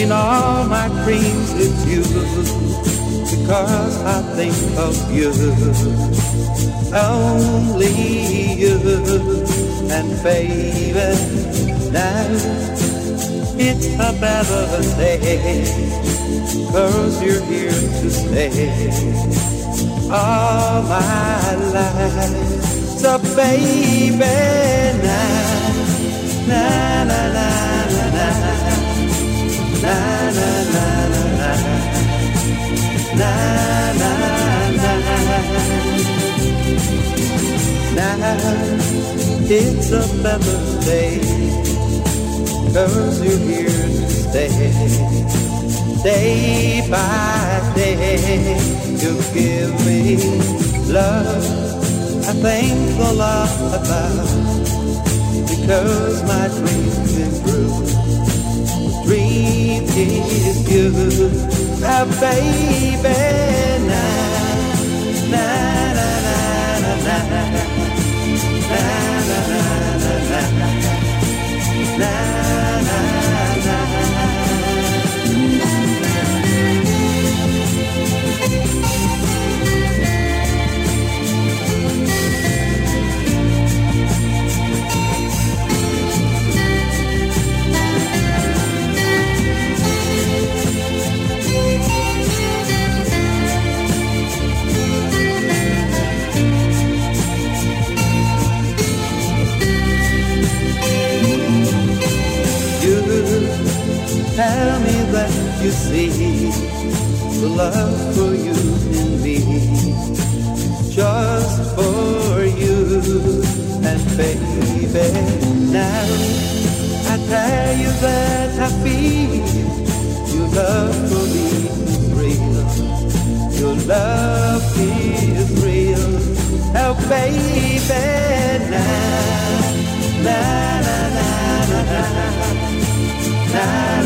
In all my dreams it's you Because I think of you. Only you. And baby now it's a better day Cause you're here to stay All my life. So baby now na na Na It's a better day. Cause you're here to stay. Day by day You give me love. I think a lot about Because my dreams improve Dream is you Now you see the love for you and me, just for you and baby. Now I tell you that I feel your love for me is real. Your love is real. Oh baby, now, na na na na na. na.